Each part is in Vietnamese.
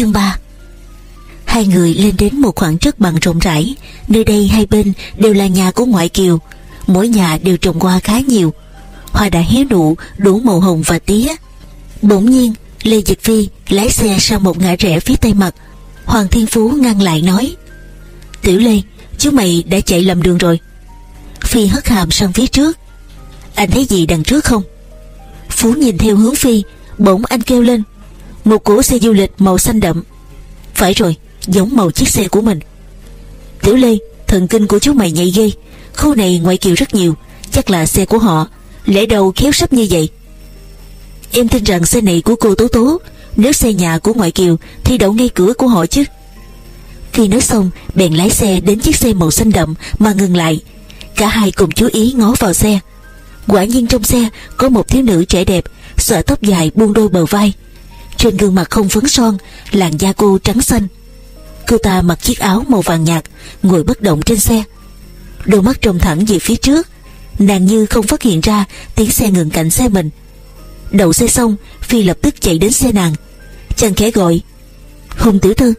Chương 3 Hai người lên đến một khoảng đất bằng rộng rãi. Nơi đây hai bên đều là nhà của ngoại kiều. Mỗi nhà đều trồng hoa khá nhiều. Hoa đã hé nụ, đủ màu hồng và tía. Bỗng nhiên, Lê Dịch Phi lái xe sang một ngã rẽ phía tây mặt. Hoàng Thiên Phú ngăn lại nói, Tiểu Lê, Chú mày đã chạy lầm đường rồi. Phi hất hàm sang phía trước. Anh thấy gì đằng trước không? Phú nhìn theo hướng Phi, Bỗng anh kêu lên một cỗ xe du lịch màu xanh đậm. Phải rồi, giống màu chiếc xe của mình. Tiểu Lê, Thần kinh của chú mày nhạy ghê. Khu này ngoại kiều rất nhiều, Chắc là xe của họ. Lẽ đầu khéo sắp như vậy. Em tin rằng xe này của cô Tố Tố. Nếu xe nhà của ngoại kiều, Thì đậu ngay cửa của họ chứ. Khi nói xong, bèn lái xe đến chiếc xe màu xanh đậm Mà ngừng lại. Cả hai cùng chú ý ngó vào xe. Quả nhiên trong xe có một thiếu nữ trẻ đẹp, Xõa tóc dài buông đôi bờ vai. Trên gương mặt không phấn son, Làn da cô trắng xanh. Cô ta mặc chiếc áo màu vàng nhạt, Ngồi bất động trên xe. Đôi mắt trông thẳng về phía trước, Nàng như không phát hiện ra Tiếng xe ngừng cạnh xe mình. Đậu xe xong, Phi lập tức chạy đến xe nàng. Chàng khẽ gọi, Hùng tử thư.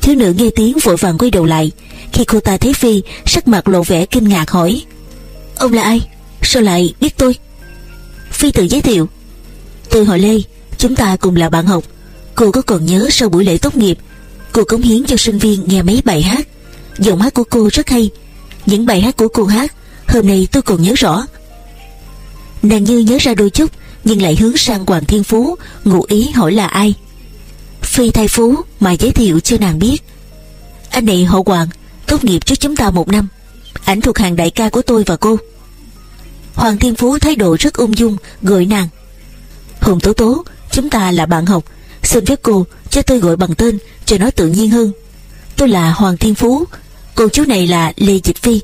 Thiếu nữ nghe tiếng vội vàng quay đầu lại. Khi cô ta thấy Phi, Sắc mặt lộ vẻ kinh ngạc hỏi, Ông là ai? Sao lại biết tôi? Phi tự giới thiệu, Tôi họ Lê Chúng ta cùng là bạn học. Cô có còn nhớ sau buổi lễ tốt nghiệp, Cô cống hiến cho sinh viên nghe mấy bài hát. Giọng hát của cô rất hay. Những bài hát của cô hát, Hôm nay tôi còn nhớ rõ. Nàng như nhớ ra đôi chút, Nhưng lại hướng sang Hoàng Thiên Phú, Ngụ ý hỏi là ai. Phi thay Phú, mà giới thiệu cho nàng biết. Anh này họ Hoàng, Tốt nghiệp trước chúng ta một năm. Ảnh thuộc hàng đại ca của tôi và cô. Hoàng Thiên Phú thái độ rất ung dung Gọi nàng. Hùng Tố Tố Chúng ta là bạn học. Xin phép cô cho tôi gọi bằng tên, Cho nó tự nhiên hơn. Tôi là Hoàng Thiên Phú. Cô chú này là Lê Dịch Phi.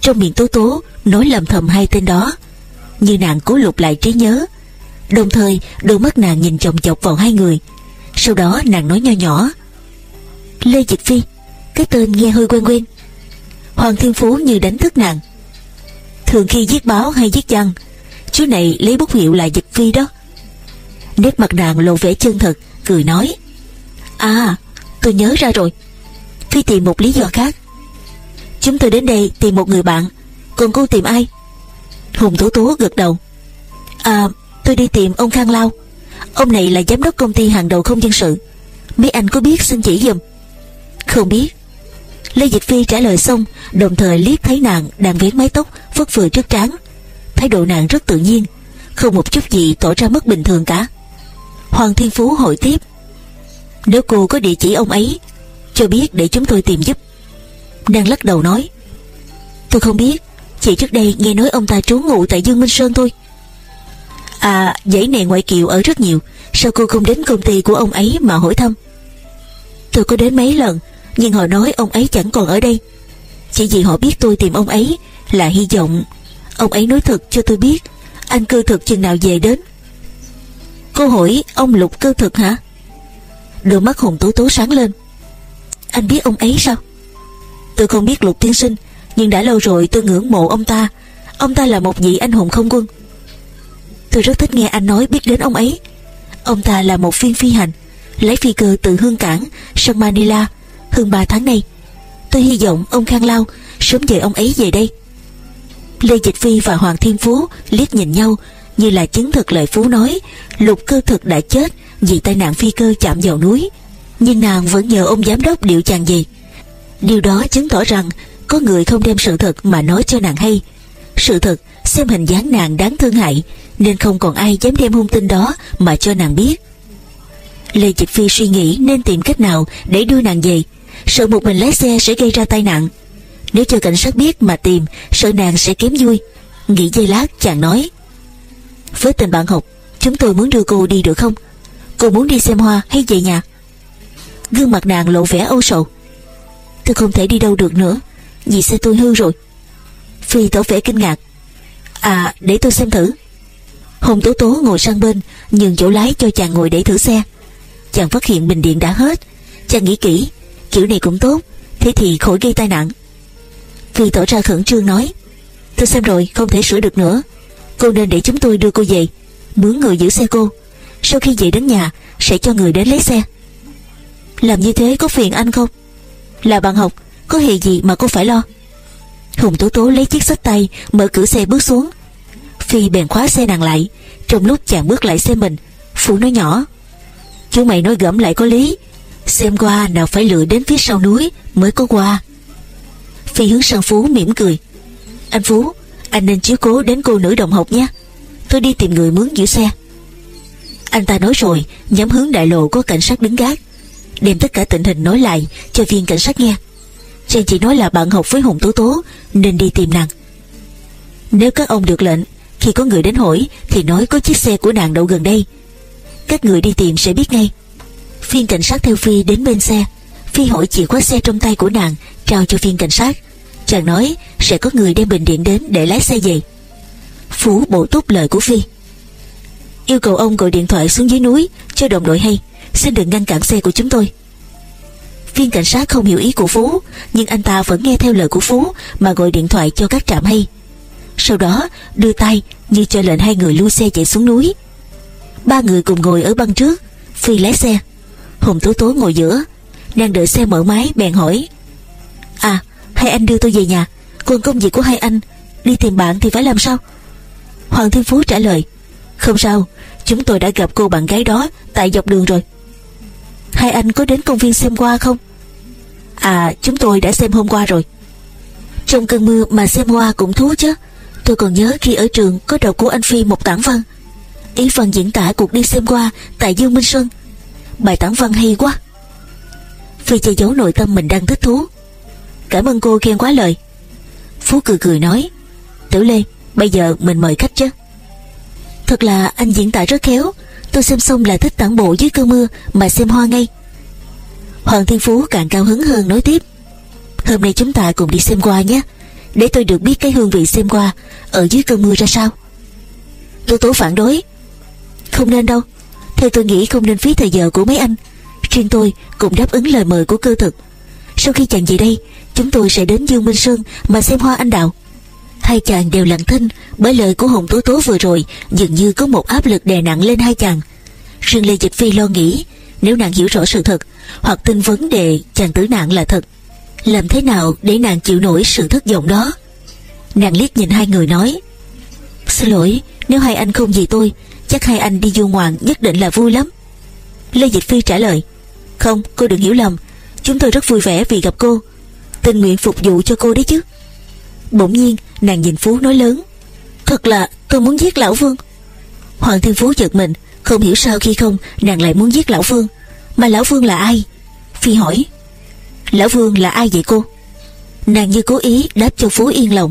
Trong miệng Tố Tố nói lầm thầm hai tên đó. Như nàng cố lục lại trí nhớ. Đồng thời, đôi mắt nàng nhìn chồng chọc vào hai người. Sau đó nàng nói nho nhỏ. Lê Dịch Phi, Cái tên nghe hơi quen quen. Hoàng Thiên Phú như đánh thức nàng. Thường khi viết báo hay viết văn, Chú này lấy bút hiệu là Dịch Phi đó. Nét mặt nàng lộ vẻ chân thật, Cười nói. À tôi nhớ ra rồi. Phi tìm một lý do khác. Chúng tôi đến đây tìm một người bạn. Còn cô tìm ai? Hùng Tố Tố gật đầu. À tôi đi tìm ông Khang Lao. Ông này là giám đốc công ty hàng đầu không dân sự. Mấy anh có biết xin chỉ dùm Không biết. Lê Dịch Phi trả lời xong, Đồng thời liếc thấy nàng đang vén mái tóc, Phất vừa trước trán. Thái độ nàng rất tự nhiên, Không một chút gì tỏ ra mất bình thường cả. Hoàng Thiên Phú hỏi tiếp. Nếu cô có địa chỉ ông ấy, Cho biết để chúng tôi tìm giúp. Nàng lắc đầu nói, Tôi không biết Chỉ trước đây nghe nói ông ta trú ngụ tại Dương Minh Sơn thôi. À dãy này ngoại kiều ở rất nhiều, Sao cô không đến công ty của ông ấy mà hỏi thăm? Tôi có đến mấy lần, Nhưng họ nói ông ấy chẳng còn ở đây. Chỉ vì họ biết tôi tìm ông ấy Là hy vọng. Ông ấy nói thật cho tôi biết, Anh cư thực chừng nào về đến Cô hỏi, ông Lục cơ thực hả? Đôi mắt Hùng Tố Tố sáng lên. Anh biết ông ấy sao? Tôi không biết, Lục Tiên Sinh, Nhưng đã lâu rồi tôi ngưỡng mộ ông ta. Ông ta là một vị anh hùng không quân. Tôi rất thích nghe anh nói biết đến ông ấy. Ông ta là một viên phi hành, Lấy phi cơ từ Hương Cảng Sang Manila, Hơn 3 tháng nay. Tôi hy vọng ông Khang Lao Sớm dời ông ấy về đây. Lê Dịch Phi và Hoàng Thiên Phú liếc nhìn nhau như là chứng thực lời Phú nói, Lục cơ thực đã chết vì tai nạn phi cơ chạm vào núi. Nhưng nàng vẫn nhờ ông giám đốc điệu chàng gì điều đó chứng tỏ rằng có người không đem sự thật mà nói cho nàng hay. Sự thật xem hình dáng nàng đáng thương hại, nên không còn ai dám đem hung tin đó mà cho nàng biết. Lê Dịch Phi suy nghĩ nên tìm cách nào để đưa nàng về. Sợ một mình lái xe sẽ gây ra tai nạn. Nếu cho cảnh sát biết mà tìm, sợ nàng sẽ kém vui. Nghĩ giây lát, chàng nói với tình bạn học, Chúng tôi muốn đưa cô đi được không? Cô muốn đi xem hoa hay về nhà? Gương mặt nàng lộ vẻ âu sầu. Tôi không thể đi đâu được nữa, Vì xe tôi hư rồi. Phi tỏ vẻ kinh ngạc. À để tôi xem thử. Hồng Tố Tố ngồi sang bên, Nhường chỗ lái cho chàng ngồi để thử xe. Chàng phát hiện bình điện đã hết. Chàng nghĩ kỹ, Kiểu này cũng tốt, Thế thì khỏi gây tai nạn. Phi tỏ ra khẩn trương nói, Tôi xem rồi, không thể sửa được nữa. Cô nên để chúng tôi đưa cô về. Mướn người giữ xe cô. Sau khi về đến nhà, Sẽ cho người đến lấy xe. Làm như thế có phiền anh không? Là bạn học, Có hề gì mà cô phải lo? Hùng Tố Tố lấy chiếc sách tay, Mở cửa xe bước xuống. Phi bèn khóa xe nàng lại. Trong lúc chàng bước lại xe mình Phú nói nhỏ, Chú mày nói gẫm lại có lý. Xem qua nào phải lựa đến phía sau núi Mới có qua. Phi hướng sang Phú mỉm cười, Anh Phú anh nên chiếu cố đến cô nữ đồng học nhé. Tôi đi tìm người mướn giữ xe. Anh ta nói rồi, Nhắm hướng đại lộ có cảnh sát đứng gác. Đem tất cả tình hình nói lại, Cho viên cảnh sát nghe. Trang chỉ nói là bạn học với Hùng Tố Tố, Nên đi tìm nàng. Nếu các ông được lệnh, Khi có người đến hỏi, Thì nói có chiếc xe của nàng đậu gần đây. Các người đi tìm sẽ biết ngay. Viên cảnh sát theo Phi đến bên xe. Phi hỏi chìa khóa xe trong tay của nàng, Trao cho viên cảnh sát. Chàng nói, sẽ có người đem bình điện đến để lái xe về. Phú bổ túc lời của Phi. Yêu cầu ông gọi điện thoại xuống dưới núi, Cho đồng đội hay. Xin đừng ngăn cản xe của chúng tôi. Viên cảnh sát không hiểu ý của Phú, Nhưng anh ta vẫn nghe theo lời của Phú Mà gọi điện thoại cho các trạm hay. Sau đó, đưa tay Như cho lệnh hai người lui xe chạy xuống núi. Ba người cùng ngồi ở băng trước, Phi lái xe. Hùng Tố Tố ngồi giữa, Đang đợi xe mở máy bèn hỏi hai anh đưa tôi về nhà. Còn công việc của hai anh. Đi tìm bạn thì phải làm sao? Hoàng Thiên Phú trả lời, Không sao, Chúng tôi đã gặp cô bạn gái đó Tại dọc đường rồi. Hai anh có đến công viên xem qua không? À chúng tôi đã xem hôm qua rồi. Trong cơn mưa mà xem hoa cũng thú chứ. Tôi còn nhớ khi ở trường Có đầu của anh Phi một tảng văn. Ý phần diễn tả cuộc đi xem qua Tại Dương Minh Sơn. Bài tảng văn hay quá. Phi che giấu nội tâm mình đang thích thú. Cảm ơn cô khen quá lời. Phú cười cười nói tiểu Lê, bây giờ mình mời khách chứ. Thật là anh diễn tả rất khéo, Tôi xem xong là thích tản bộ dưới cơn mưa Mà xem hoa ngay. Hoàng Thiên Phú càng cao hứng hơn nói tiếp, Hôm nay chúng ta cùng đi xem qua nhé, Để tôi được biết cái hương vị xem qua Ở dưới cơn mưa ra sao. Tôi tố phản đối, Không nên đâu, Theo tôi nghĩ không nên phí thời giờ của mấy anh, Riêng tôi cũng đáp ứng lời mời của cơ thực. Sau khi chàng về đây Chúng tôi sẽ đến Dương Minh Sơn Mà xem hoa anh đào Hai chàng đều lặng thinh, Bởi lời của Hồng Tố Tố vừa rồi Dường như có một áp lực đè nặng lên hai chàng. Riêng Lê Dịch Phi lo nghĩ, Nếu nàng hiểu rõ sự thật, Hoặc tin vấn đề chàng tử nạn là thật, Làm thế nào để nàng chịu nổi sự thất vọng đó? Nàng liếc nhìn hai người nói, Xin lỗi, Nếu hai anh không vì tôi, Chắc hai anh đi du ngoạn nhất định là vui lắm. Lê Dịch Phi trả lời, Không, cô đừng hiểu lầm, Chúng tôi rất vui vẻ vì gặp cô. Tình nguyện phục vụ cho cô đấy chứ. Bỗng nhiên, nàng nhìn Phú nói lớn, Thật là, tôi muốn giết Lão Vương. Hoàng Thiên Phú giật mình, Không hiểu sao khi không, nàng lại muốn giết Lão Vương. Mà Lão Vương là ai? Phi hỏi. Lão Vương là ai vậy cô? Nàng như cố ý đáp cho Phú yên lòng.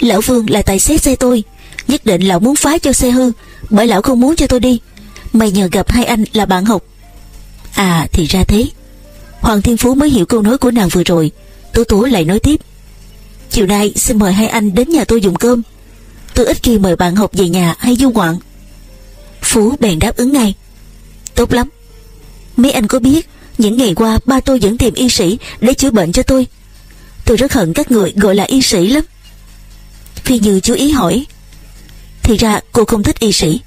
Lão Vương là tài xế xe tôi, Nhất định lão muốn phá cho xe hư Bởi lão không muốn cho tôi đi. Mày nhờ gặp hai anh là bạn học. À thì ra thế. Hoàng Thiên Phú mới hiểu câu nói của nàng vừa rồi. Tú Tú lại nói tiếp. Chiều nay, xin mời hai anh đến nhà tôi dùng cơm. Tôi ít khi mời bạn học về nhà hay du ngoạn. Phú bèn đáp ứng ngay. Tốt lắm. Mấy anh có biết, Những ngày qua ba tôi vẫn tìm y sĩ Để chữa bệnh cho tôi. Tôi rất hận các người gọi là y sĩ lắm. Phi Như chú ý hỏi. Thì ra cô không thích y sĩ.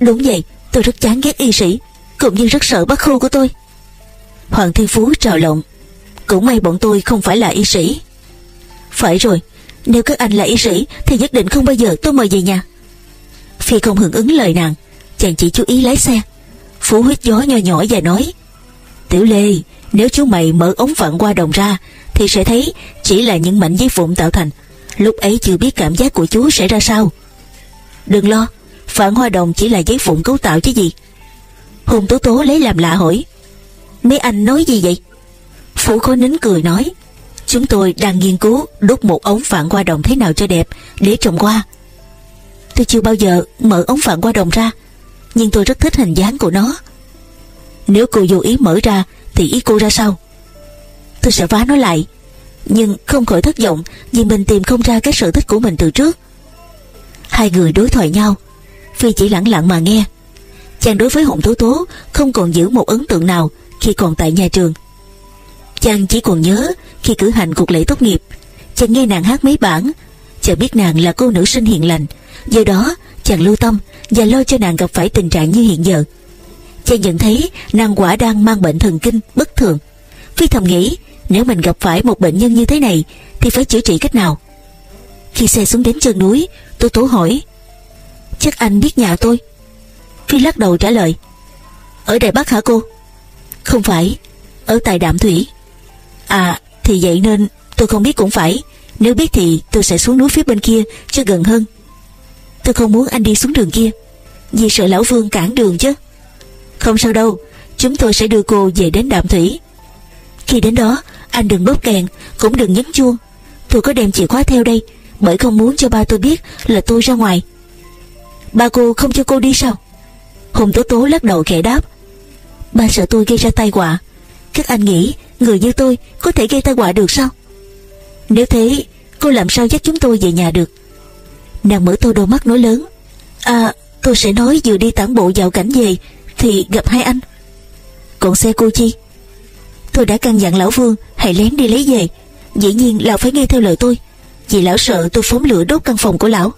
Đúng vậy, tôi rất chán ghét y sĩ, Cũng như rất sợ bác khu của tôi. Hoàng Thiên Phú trào lộn. Cũng may bọn tôi không phải là y sĩ. Phải rồi, Nếu các anh là y sĩ Thì nhất định không bao giờ tôi mời về nhà. Phi không hưởng ứng lời nàng, Chàng chỉ chú ý lái xe. Phú huyết gió nho nhỏ và nói, Tiểu Lê, Nếu chú mày mở ống vặn qua đồng ra Thì sẽ thấy chỉ là những mảnh giấy vụn tạo thành. Lúc ấy chưa biết cảm giác của chú sẽ ra sao. Đừng lo, Phản hoa đồng chỉ là giấy vụn cấu tạo chứ gì. Hùng Tố Tố lấy làm lạ hỏi, Mấy anh nói gì vậy? Phủ khôi nín cười nói, Chúng tôi đang nghiên cứu đúc một ống phản qua đồng thế nào cho đẹp Để trồng hoa. Tôi chưa bao giờ mở ống phản qua đồng ra, Nhưng tôi rất thích hình dáng của nó. Nếu cô vô ý mở ra, Thì ý cô ra sao? Tôi sẽ vá nó lại, Nhưng không khỏi thất vọng Vì mình tìm không ra cái sở thích của mình từ trước. Hai người đối thoại nhau, Phi chỉ lặng lặng mà nghe. Chàng đối với Hồng Tố Tố Không còn giữ một ấn tượng nào Khi còn tại nhà trường. Chàng chỉ còn nhớ khi cử hành cuộc lễ tốt nghiệp, Chàng nghe nàng hát mấy bản, Chàng biết nàng là cô nữ sinh hiền lành, Do đó chàng lưu tâm Và lo cho nàng gặp phải tình trạng như hiện giờ. Chàng nhận thấy nàng quả đang mang bệnh thần kinh bất thường. Phi thầm nghĩ, Nếu mình gặp phải một bệnh nhân như thế này Thì phải chữa trị cách nào? Khi xe xuống đến chân núi Tôi tố hỏi, Chắc anh biết nhà tôi? Phi lắc đầu trả lời, Ở Đài Bắc hả cô? Không phải, Ở tại Đạm Thủy. À thì vậy nên tôi không biết cũng phải. Nếu biết thì tôi sẽ xuống núi phía bên kia Cho gần hơn. Tôi không muốn anh đi xuống đường kia. Vì sợ lão Vương cản đường chứ. Không sao đâu, Chúng tôi sẽ đưa cô về đến Đạm Thủy. Khi đến đó, Anh đừng bóp kèn, Cũng đừng nhấn chuông. Tôi có đem chìa khóa theo đây, Bởi không muốn cho ba tôi biết là tôi ra ngoài. Ba cô không cho cô đi sao? Hùng Tố Tố lắc đầu khẽ đáp. Ba sợ tôi gây ra tai họa. Các anh nghĩ người như tôi Có thể gây tai họa được sao? Nếu thế, cô làm sao dắt chúng tôi về nhà được? Nàng mở to đôi mắt nói lớn. À tôi sẽ nói vừa đi tản bộ vào cảnh về, Thì gặp hai anh. Còn xe cô chi? Tôi đã căn dặn lão Vương, Hãy lén đi lấy về. Dĩ nhiên lão phải nghe theo lời tôi, Vì lão sợ tôi phóng lửa đốt căn phòng của lão.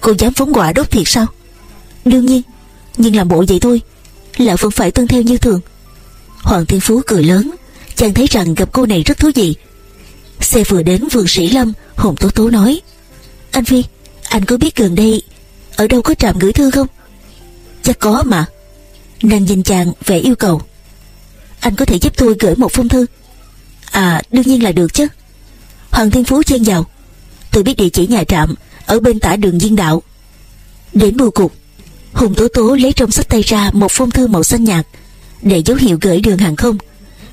Cô dám phóng quả đốt thiệt sao? Đương nhiên, Nhưng làm bộ vậy thôi, Lão vẫn phải tuân theo như thường. Hoàng Thiên Phú cười lớn. Chàng thấy rằng gặp cô này rất thú vị. Xe vừa đến vườn sĩ lâm Hùng Tố Tố nói, Anh Phi, Anh có biết gần đây Ở đâu có trạm gửi thư không? Chắc có mà. Nàng nhìn chàng vẻ yêu cầu, Anh có thể giúp tôi gửi một phong thư? À đương nhiên là được chứ. Hoàng Thiên Phú chen vào, Tôi biết địa chỉ nhà trạm Ở bên tả đường Diên Đạo. Đến bưu cục, Hùng Tố Tố lấy trong sách tay ra một phong thư màu xanh nhạt Để dấu hiệu gửi đường hàng không.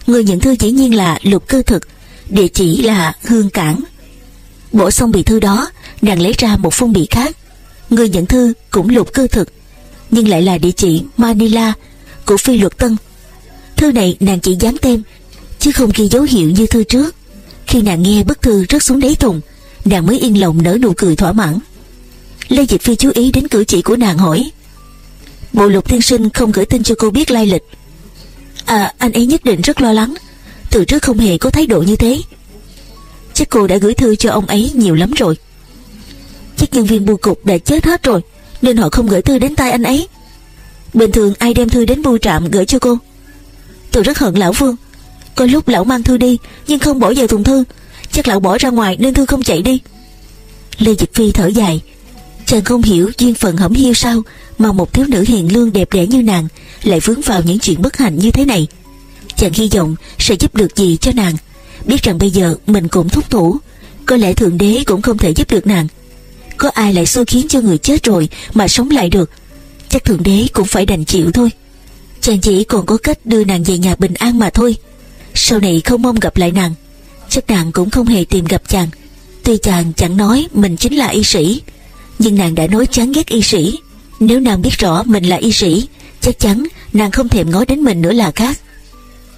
Người nhận thư dĩ nhiên là Lục Cơ Thực, Địa chỉ là Hương Cảng. Bổ xong bì thư đó, Nàng lấy ra một phong bì khác. Người nhận thư cũng Lục Cơ Thực, Nhưng lại là địa chỉ Manila Của Phi Luật Tân. Thư này nàng chỉ dán tem Chứ không ghi dấu hiệu như thư trước. Khi nàng nghe bức thư rớt xuống đáy thùng, Nàng mới yên lòng nở nụ cười thỏa mãn. Lê Dịch Phi chú ý đến cử chỉ của nàng hỏi, Bộ lục tiên sinh không gửi tin cho cô biết lai lịch À anh ấy nhất định rất lo lắng. Từ trước không hề có thái độ như thế. Chắc cô đã gửi thư cho ông ấy nhiều lắm rồi. Chắc nhân viên bưu cục đã chết hết rồi, Nên họ không gửi thư đến tay anh ấy. Bình thường ai đem thư đến bưu trạm gửi cho cô? Tôi rất hận lão Vương. Có lúc lão mang thư đi, Nhưng không bỏ vào thùng thư. Chắc lão bỏ ra ngoài nên thư không chạy đi. Lê Dịch Phi thở dài. Chàng không hiểu duyên phận hẩm hiu sao mà một thiếu nữ hiền lương đẹp đẽ như nàng Lại vướng vào những chuyện bất hạnh như thế này. Chàng hy vọng sẽ giúp được gì cho nàng. Biết rằng bây giờ mình cũng thúc thủ, Có lẽ Thượng Đế cũng không thể giúp được nàng. Có ai lại xui khiến cho người chết rồi Mà sống lại được? Chắc Thượng Đế cũng phải đành chịu thôi. Chàng chỉ còn có cách đưa nàng về nhà bình an mà thôi. Sau này không mong gặp lại nàng, Chắc nàng cũng không hề tìm gặp chàng. Tuy chàng chẳng nói mình chính là y sĩ, Nhưng nàng đã nói chán ghét y sĩ. Nếu nàng biết rõ mình là y sĩ, Chắc chắn nàng không thèm ngó đến mình nữa là khác.